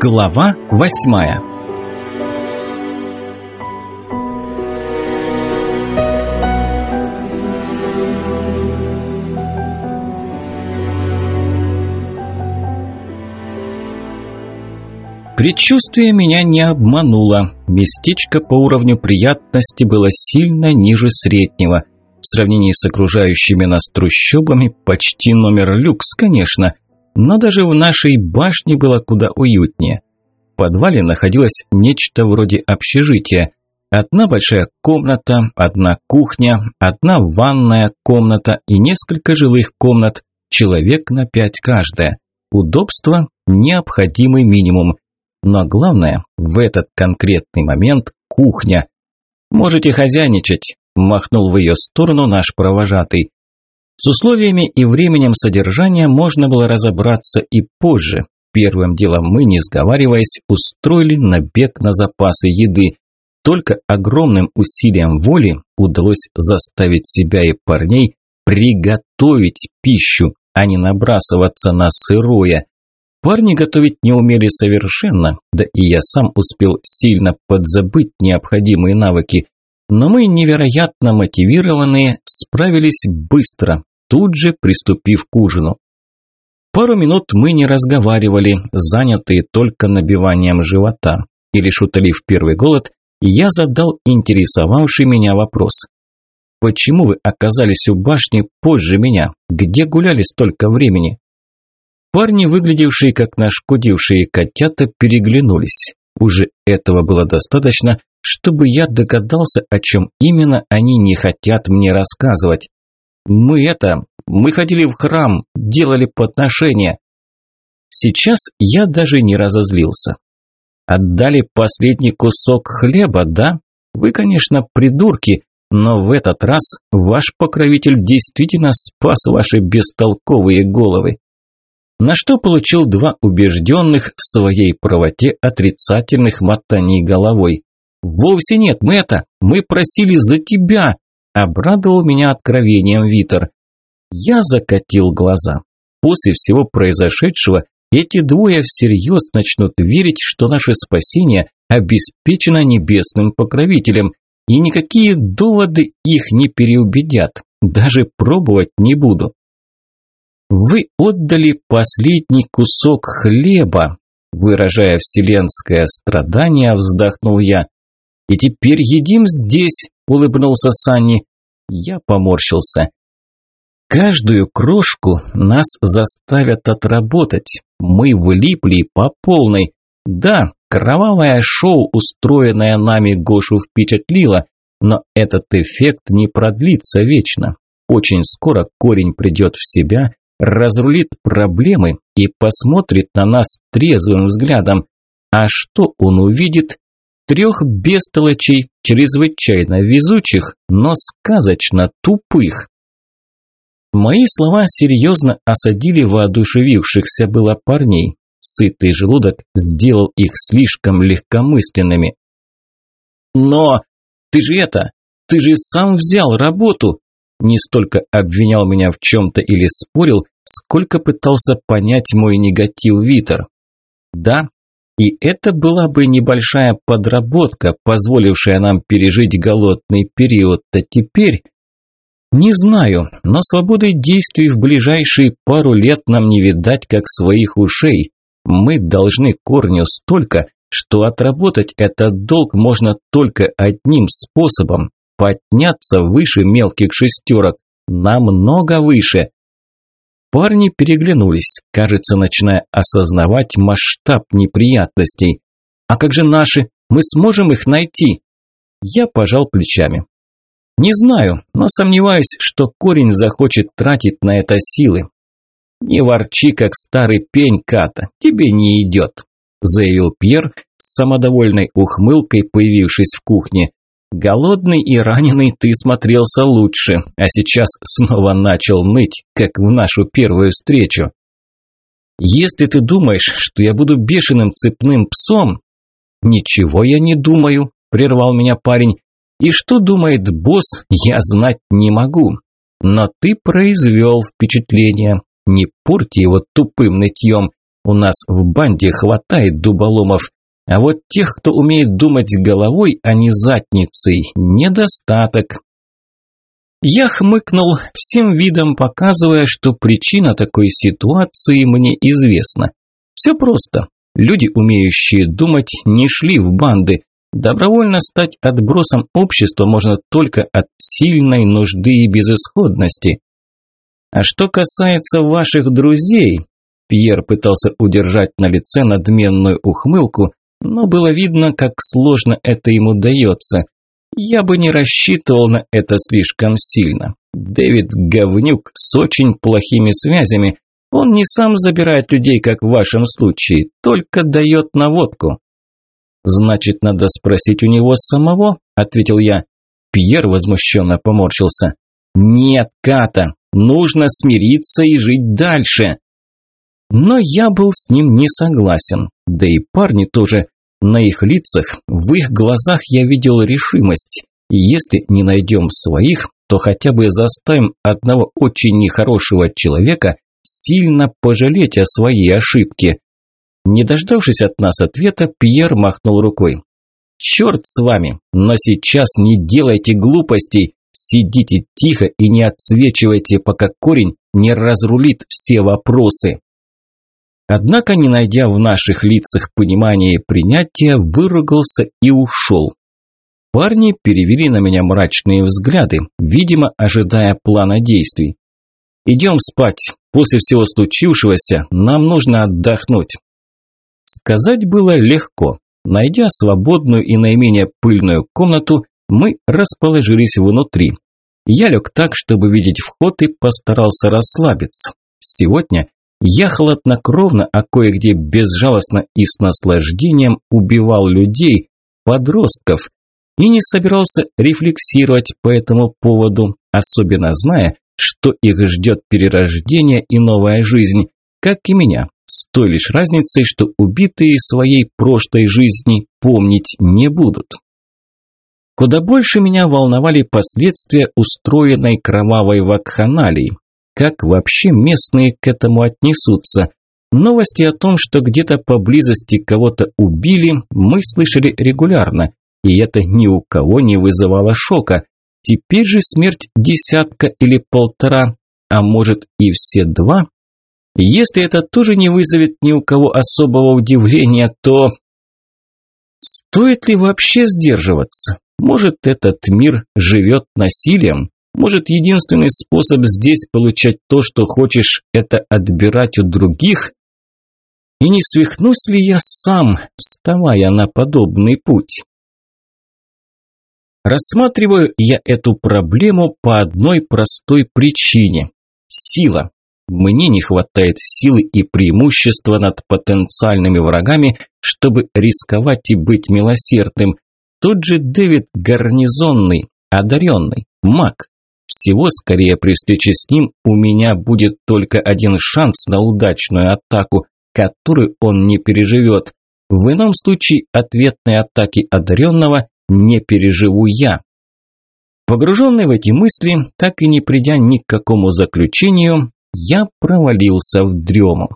Глава восьмая Предчувствие меня не обмануло. Местечко по уровню приятности было сильно ниже среднего. В сравнении с окружающими нас трущобами почти номер люкс, конечно – но даже в нашей башне было куда уютнее. В подвале находилось нечто вроде общежития. Одна большая комната, одна кухня, одна ванная комната и несколько жилых комнат, человек на пять каждая. Удобство – необходимый минимум. Но главное, в этот конкретный момент – кухня. «Можете хозяйничать», – махнул в ее сторону наш провожатый. С условиями и временем содержания можно было разобраться и позже. Первым делом мы, не сговариваясь, устроили набег на запасы еды. Только огромным усилием воли удалось заставить себя и парней приготовить пищу, а не набрасываться на сырое. Парни готовить не умели совершенно, да и я сам успел сильно подзабыть необходимые навыки. Но мы, невероятно мотивированные, справились быстро, тут же приступив к ужину. Пару минут мы не разговаривали, занятые только набиванием живота. И лишь утолив первый голод, я задал интересовавший меня вопрос. «Почему вы оказались у башни позже меня? Где гуляли столько времени?» Парни, выглядевшие как нашкодившие котята, переглянулись. Уже этого было достаточно, чтобы я догадался, о чем именно они не хотят мне рассказывать. Мы это, мы ходили в храм, делали подношения. Сейчас я даже не разозлился. Отдали последний кусок хлеба, да? Вы, конечно, придурки, но в этот раз ваш покровитель действительно спас ваши бестолковые головы. На что получил два убежденных в своей правоте отрицательных мотаний головой. «Вовсе нет, мы это, мы просили за тебя!» Обрадовал меня откровением Витер. Я закатил глаза. После всего произошедшего эти двое всерьез начнут верить, что наше спасение обеспечено небесным покровителем, и никакие доводы их не переубедят. Даже пробовать не буду. Вы отдали последний кусок хлеба, выражая вселенское страдание, вздохнул я. И теперь едим здесь, улыбнулся Санни. Я поморщился. Каждую крошку нас заставят отработать. Мы влипли по полной. Да, кровавое шоу, устроенное нами, Гошу впечатлило, но этот эффект не продлится вечно. Очень скоро корень придет в себя, разрулит проблемы и посмотрит на нас трезвым взглядом. А что он увидит? Трех бестолочей, чрезвычайно везучих, но сказочно тупых. Мои слова серьезно осадили воодушевившихся было парней. Сытый желудок сделал их слишком легкомысленными. «Но ты же это, ты же сам взял работу!» Не столько обвинял меня в чем-то или спорил, сколько пытался понять мой негатив Витер. Да, и это была бы небольшая подработка, позволившая нам пережить голодный период. А теперь... Не знаю, но свободы действий в ближайшие пару лет нам не видать, как своих ушей. Мы должны корню столько, что отработать этот долг можно только одним способом – подняться выше мелких шестерок, намного выше. Парни переглянулись, кажется, начиная осознавать масштаб неприятностей. «А как же наши? Мы сможем их найти?» Я пожал плечами. «Не знаю, но сомневаюсь, что корень захочет тратить на это силы». «Не ворчи, как старый пень, Ката, тебе не идет», заявил Пьер с самодовольной ухмылкой, появившись в кухне. Голодный и раненый ты смотрелся лучше, а сейчас снова начал ныть, как в нашу первую встречу. Если ты думаешь, что я буду бешеным цепным псом... Ничего я не думаю, прервал меня парень. И что думает босс, я знать не могу. Но ты произвел впечатление. Не порти его тупым нытьем. У нас в банде хватает дуболомов. А вот тех, кто умеет думать головой, а не задницей, недостаток. Я хмыкнул, всем видом показывая, что причина такой ситуации мне известна. Все просто. Люди, умеющие думать, не шли в банды. Добровольно стать отбросом общества можно только от сильной нужды и безысходности. А что касается ваших друзей, Пьер пытался удержать на лице надменную ухмылку, но было видно, как сложно это ему дается. Я бы не рассчитывал на это слишком сильно. Дэвид говнюк с очень плохими связями. Он не сам забирает людей, как в вашем случае, только дает наводку. «Значит, надо спросить у него самого?» – ответил я. Пьер возмущенно поморщился. «Нет, Ката, нужно смириться и жить дальше». Но я был с ним не согласен, да и парни тоже. На их лицах, в их глазах я видел решимость. И если не найдем своих, то хотя бы заставим одного очень нехорошего человека сильно пожалеть о своей ошибке. Не дождавшись от нас ответа, Пьер махнул рукой. «Черт с вами, но сейчас не делайте глупостей, сидите тихо и не отсвечивайте, пока корень не разрулит все вопросы». Однако, не найдя в наших лицах понимания и принятия, выругался и ушел. Парни перевели на меня мрачные взгляды, видимо, ожидая плана действий. «Идем спать. После всего случившегося нам нужно отдохнуть». Сказать было легко. Найдя свободную и наименее пыльную комнату, мы расположились внутри. Я лег так, чтобы видеть вход и постарался расслабиться. Сегодня я хладнокровно, а кое-где безжалостно и с наслаждением убивал людей, подростков, и не собирался рефлексировать по этому поводу, особенно зная, что их ждет перерождение и новая жизнь, как и меня, с той лишь разницей, что убитые своей прошлой жизни помнить не будут. Куда больше меня волновали последствия устроенной кровавой вакханалии, как вообще местные к этому отнесутся. Новости о том, что где-то поблизости кого-то убили, мы слышали регулярно, и это ни у кого не вызывало шока. Теперь же смерть десятка или полтора, а может и все два. Если это тоже не вызовет ни у кого особого удивления, то... Стоит ли вообще сдерживаться? Может, этот мир живет насилием? Может, единственный способ здесь получать то, что хочешь, это отбирать у других? И не свихнусь ли я сам, вставая на подобный путь? Рассматриваю я эту проблему по одной простой причине – сила. Мне не хватает силы и преимущества над потенциальными врагами, чтобы рисковать и быть милосердным. Тот же Дэвид гарнизонный, одаренный, маг. Всего скорее при встрече с ним у меня будет только один шанс на удачную атаку, которую он не переживет. В ином случае ответной атаки одаренного не переживу я. Погруженный в эти мысли, так и не придя ни к какому заключению, я провалился в дрему.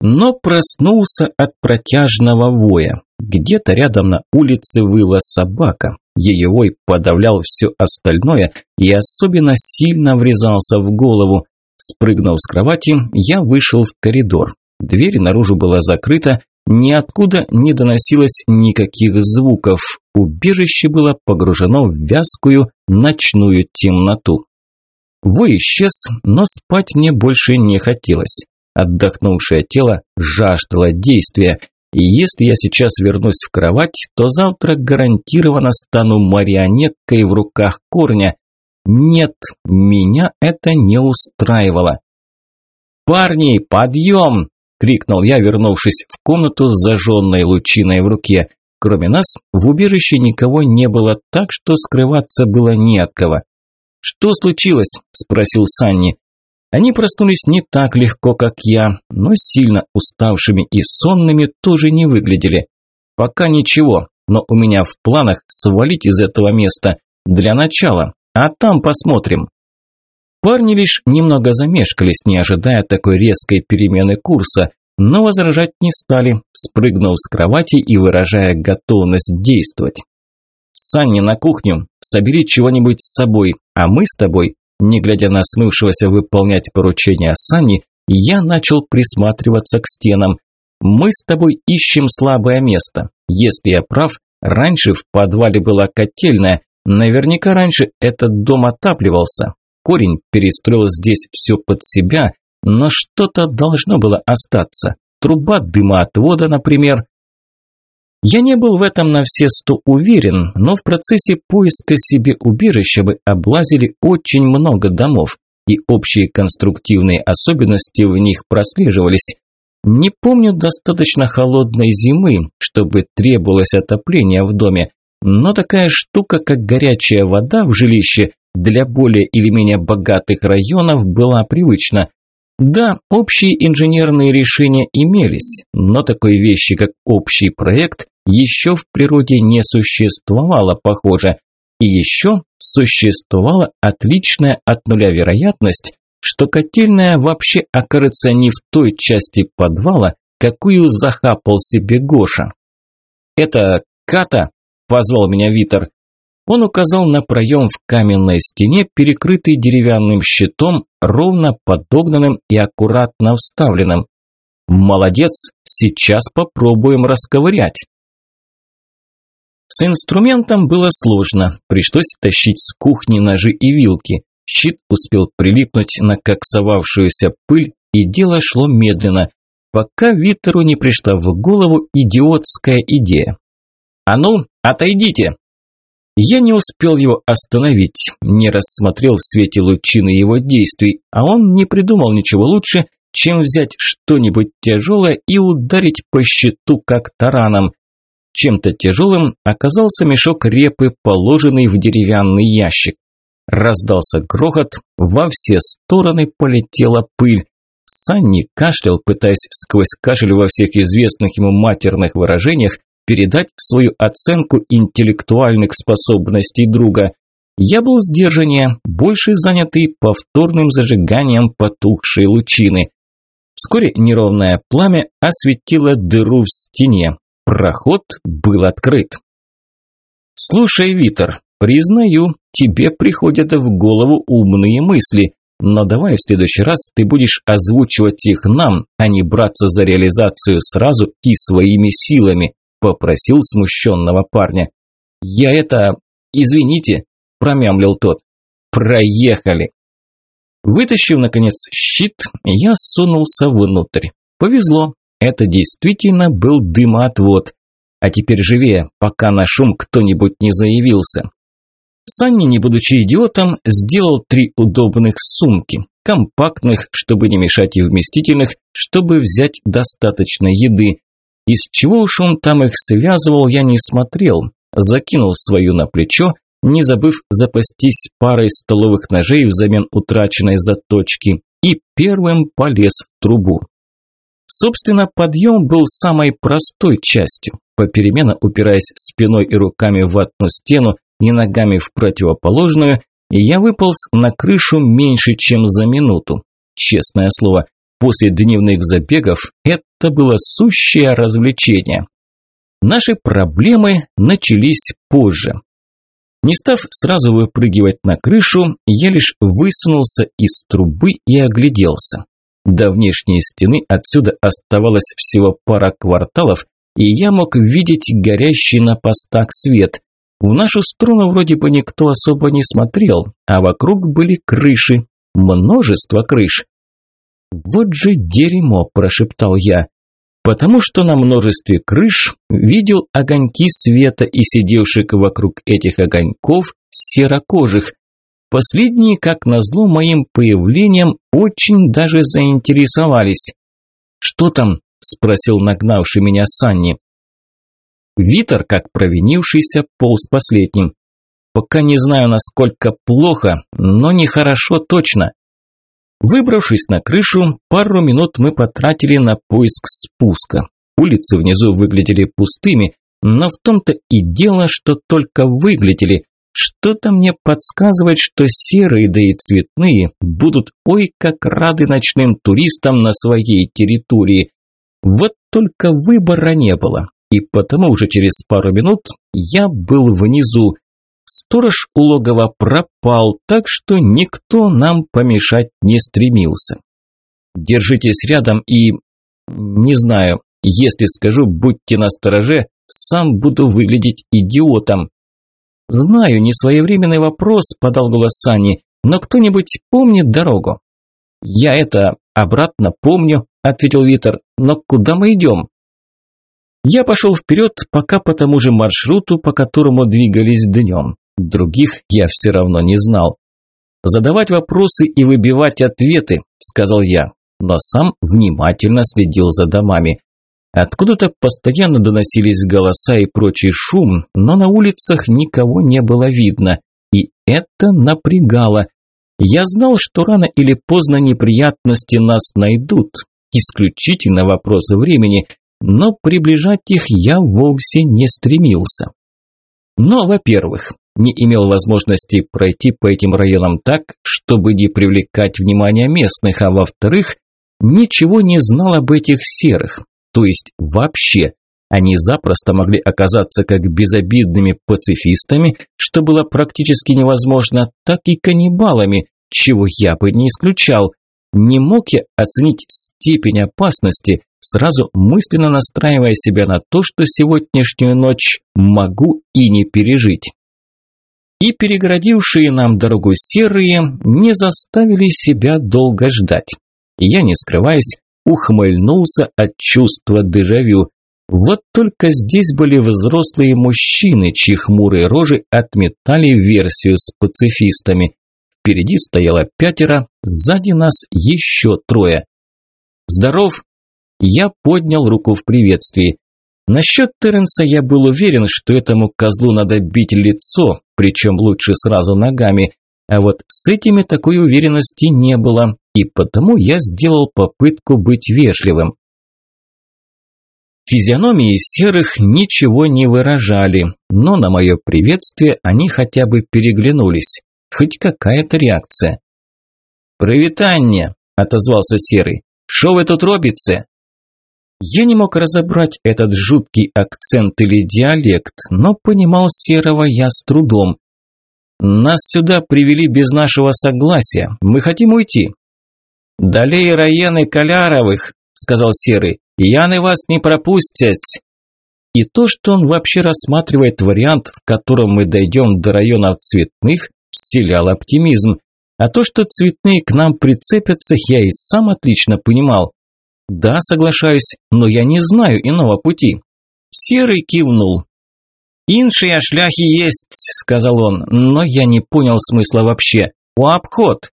Но проснулся от протяжного воя. Где-то рядом на улице выла собака. Ее вой подавлял все остальное и особенно сильно врезался в голову. Спрыгнув с кровати, я вышел в коридор. Дверь наружу была закрыта, ниоткуда не доносилось никаких звуков. Убежище было погружено в вязкую ночную темноту. Вой исчез, но спать мне больше не хотелось. Отдохнувшее тело жаждало действия, и если я сейчас вернусь в кровать, то завтра гарантированно стану марионеткой в руках корня. Нет, меня это не устраивало. «Парни, подъем!» – крикнул я, вернувшись в комнату с зажженной лучиной в руке. Кроме нас, в убежище никого не было, так что скрываться было не от кого. «Что случилось?» – спросил Санни. Они проснулись не так легко, как я, но сильно уставшими и сонными тоже не выглядели. Пока ничего, но у меня в планах свалить из этого места. Для начала, а там посмотрим. Парни лишь немного замешкались, не ожидая такой резкой перемены курса. но возражать не стали, спрыгнув с кровати и выражая готовность действовать. «Санни, на кухню, собери чего-нибудь с собой, а мы с тобой», не глядя на смывшегося выполнять поручения Санни, я начал присматриваться к стенам. «Мы с тобой ищем слабое место. Если я прав, раньше в подвале была котельная, наверняка раньше этот дом отапливался. Корень перестроил здесь все под себя, но что-то должно было остаться. Труба дымоотвода, например. Я не был в этом на все сто уверен, но в процессе поиска себе убежища бы облазили очень много домов, и общие конструктивные особенности в них прослеживались. Не помню достаточно холодной зимы, чтобы требовалось отопление в доме, но такая штука, как горячая вода в жилище, для более или менее богатых районов была привычна. Да, общие инженерные решения имелись, но такой вещи, как общий проект, еще в природе не существовало, похоже. И еще существовала отличная от нуля вероятность, что котельная вообще окажется не в той части подвала, какую захапал себе Гоша. «Это Ката?» – позвал меня Витер. Он указал на проем в каменной стене, перекрытый деревянным щитом, ровно подогнанным и аккуратно вставленным. «Молодец, сейчас попробуем расковырять». С инструментом было сложно, пришлось тащить с кухни ножи и вилки. Щит успел прилипнуть на коксовавшуюся пыль, и дело шло медленно, пока Витеру не пришла в голову идиотская идея. «А ну, отойдите!» Я не успел его остановить, не рассмотрел в свете лучины его действий, а он не придумал ничего лучше, чем взять что-нибудь тяжелое и ударить по щиту как тараном. Чем-то тяжелым оказался мешок репы, положенный в деревянный ящик. Раздался грохот, во все стороны полетела пыль. Санни кашлял, пытаясь сквозь кашель во всех известных ему матерных выражениях передать свою оценку интеллектуальных способностей друга. Я был сдержаннее, больше занятый повторным зажиганием потухшей лучины. Вскоре неровное пламя осветило дыру в стене. Проход был открыт. «Слушай, Витер, признаю, тебе приходят в голову умные мысли, но давай в следующий раз ты будешь озвучивать их нам, а не браться за реализацию сразу и своими силами попросил смущенного парня. «Я это... извините», – промямлил тот. «Проехали». Вытащив, наконец, щит, я сунулся внутрь. Повезло, это действительно был дымоотвод. А теперь живее, пока на шум кто-нибудь не заявился. Санни, не будучи идиотом, сделал три удобных сумки. Компактных, чтобы не мешать и вместительных, чтобы взять достаточно еды. Из чего уж он там их связывал, я не смотрел. Закинул свою на плечо, не забыв запастись парой столовых ножей взамен утраченной заточки, и первым полез в трубу. Собственно, подъем был самой простой частью. Попеременно упираясь спиной и руками в одну стену и ногами в противоположную, я выполз на крышу меньше, чем за минуту. Честное слово, После дневных забегов это было сущее развлечение. Наши проблемы начались позже. Не став сразу выпрыгивать на крышу, я лишь высунулся из трубы и огляделся. До внешней стены отсюда оставалось всего пара кварталов, и я мог видеть горящий на постах свет. В нашу сторону вроде бы никто особо не смотрел, а вокруг были крыши, множество крыш. «Вот же дерьмо!» – прошептал я. Потому что на множестве крыш видел огоньки света и сидевших вокруг этих огоньков серокожих. Последние, как назло, моим появлением очень даже заинтересовались. «Что там?» – спросил нагнавший меня Санни. Витер, как провинившийся, полз последним. «Пока не знаю, насколько плохо, но нехорошо точно. Выбравшись на крышу, пару минут мы потратили на поиск спуска. Улицы внизу выглядели пустыми, но в том-то и дело, что только выглядели. Что-то мне подсказывает, что серые, да и цветные будут ой как рады ночным туристам на своей территории. Вот только выбора не было, и потому уже через пару минут я был внизу. Сторож у логова пропал, так что никто нам помешать не стремился. Держитесь рядом и... Не знаю, если скажу «будьте настороже», сам буду выглядеть идиотом. «Знаю, не своевременный вопрос», – подал голос Сани, – «но кто-нибудь помнит дорогу?» «Я это обратно помню», – ответил Витер, – «но куда мы идем?» Я пошел вперед, пока по тому же маршруту, по которому двигались днем. Других я все равно не знал. «Задавать вопросы и выбивать ответы», – сказал я но сам внимательно следил за домами. Откуда-то постоянно доносились голоса и прочий шум, но на улицах никого не было видно, и это напрягало. Я знал, что рано или поздно неприятности нас найдут, исключительно вопрос времени, но приближать их я вовсе не стремился. Но, во-первых, не имел возможности пройти по этим районам так, чтобы не привлекать внимание местных, а во-вторых, ничего не знал об этих серых, то есть вообще. Они запросто могли оказаться как безобидными пацифистами, что было практически невозможно, так и каннибалами, чего я бы не исключал. Не мог я оценить степень опасности, сразу мысленно настраивая себя на то, что сегодняшнюю ночь могу и не пережить. И перегородившие нам дорогу серые не заставили себя долго ждать я, не скрываясь, ухмыльнулся от чувства дежавю. Вот только здесь были взрослые мужчины, чьи хмурые рожи отметали версию с пацифистами. Впереди стояло пятеро, сзади нас еще трое. «Здоров!» Я поднял руку в приветствии. Насчет Терренса я был уверен, что этому козлу надо бить лицо, причем лучше сразу ногами. А вот с этими такой уверенности не было и потому я сделал попытку быть вежливым. Физиономии серых ничего не выражали, но на мое приветствие они хотя бы переглянулись. Хоть какая-то реакция. «Привитание!» – отозвался серый. «Шо вы тут робите?» Я не мог разобрать этот жуткий акцент или диалект, но понимал серого я с трудом. «Нас сюда привели без нашего согласия. Мы хотим уйти. «Далее районы Коляровых», – сказал Серый, – «яны вас не пропустят». И то, что он вообще рассматривает вариант, в котором мы дойдем до районов цветных, вселял оптимизм. А то, что цветные к нам прицепятся, я и сам отлично понимал. Да, соглашаюсь, но я не знаю иного пути. Серый кивнул. «Иншие шляхи есть», – сказал он, но я не понял смысла вообще. «У обход».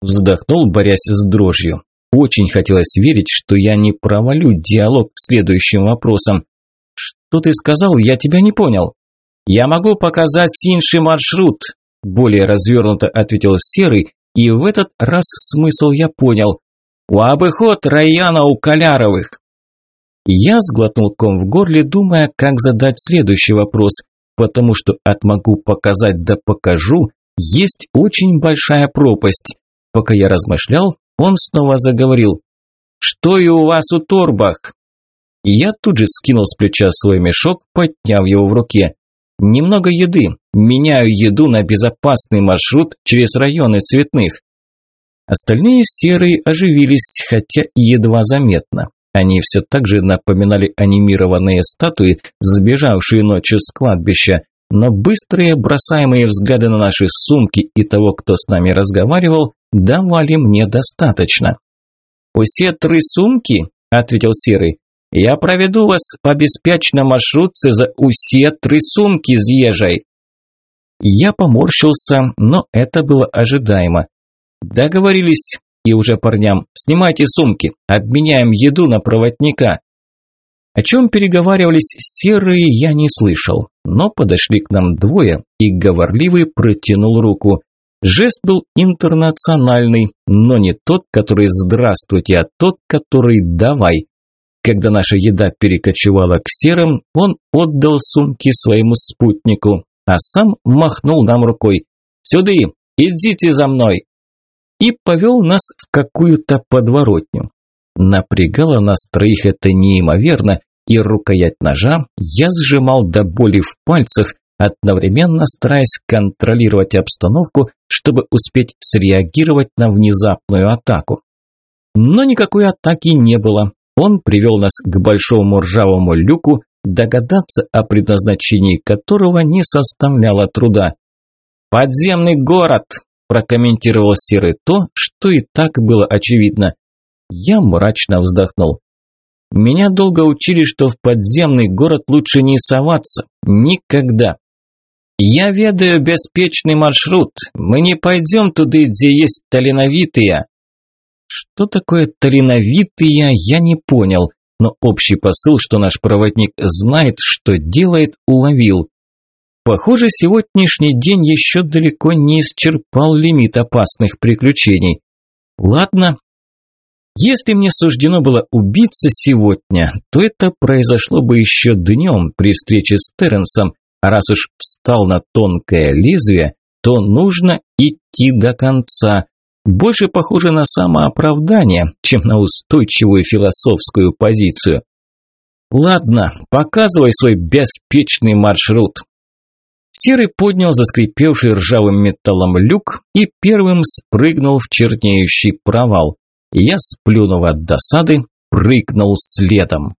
Вздохнул, борясь с дрожью. Очень хотелось верить, что я не провалю диалог следующим вопросом. «Что ты сказал? Я тебя не понял». «Я могу показать инший маршрут», – более развернуто ответил Серый, и в этот раз смысл я понял. «У обыход района у Коляровых». Я сглотнул ком в горле, думая, как задать следующий вопрос, потому что от «могу показать» да «покажу» есть очень большая пропасть. Пока я размышлял, он снова заговорил. «Что и у вас у торбах?» Я тут же скинул с плеча свой мешок, подняв его в руке. «Немного еды. Меняю еду на безопасный маршрут через районы цветных». Остальные серые оживились, хотя едва заметно. Они все так же напоминали анимированные статуи, сбежавшие ночью с кладбища, но быстрые бросаемые взгляды на наши сумки и того, кто с нами разговаривал, давали мне достаточно. «Усе три сумки?» – ответил Серый. «Я проведу вас по беспечному маршрутце за усе три сумки с ежей». Я поморщился, но это было ожидаемо. «Договорились, и уже парням, снимайте сумки, обменяем еду на проводника». О чем переговаривались серые, я не слышал, но подошли к нам двое, и говорливый протянул руку. Жест был интернациональный, но не тот, который «здравствуйте», а тот, который «давай». Когда наша еда перекочевала к серым, он отдал сумки своему спутнику, а сам махнул нам рукой. «Сюды, идите за мной!» И повел нас в какую-то подворотню. Напрягало нас троих это неимоверно, и рукоять ножа я сжимал до боли в пальцах, одновременно стараясь контролировать обстановку, чтобы успеть среагировать на внезапную атаку. Но никакой атаки не было. Он привел нас к большому ржавому люку, догадаться о предназначении которого не составляло труда. «Подземный город!» – прокомментировал Серый то, что и так было очевидно. Я мрачно вздохнул. Меня долго учили, что в подземный город лучше не соваться. Никогда. Я ведаю беспечный маршрут. Мы не пойдем туда, где есть талиновитые. Что такое талиновитые, я не понял, но общий посыл, что наш проводник знает, что делает, уловил. Похоже, сегодняшний день еще далеко не исчерпал лимит опасных приключений. Ладно, если мне суждено было убиться сегодня, то это произошло бы еще днем при встрече с Терренсом, а раз уж встал на тонкое лезвие, то нужно идти до конца. Больше похоже на самооправдание, чем на устойчивую философскую позицию. Ладно, показывай свой беспечный маршрут. Серый поднял заскрипевший ржавым металлом люк и первым спрыгнул в чернеющий провал. Я, сплюнув от досады, прыгнул следом.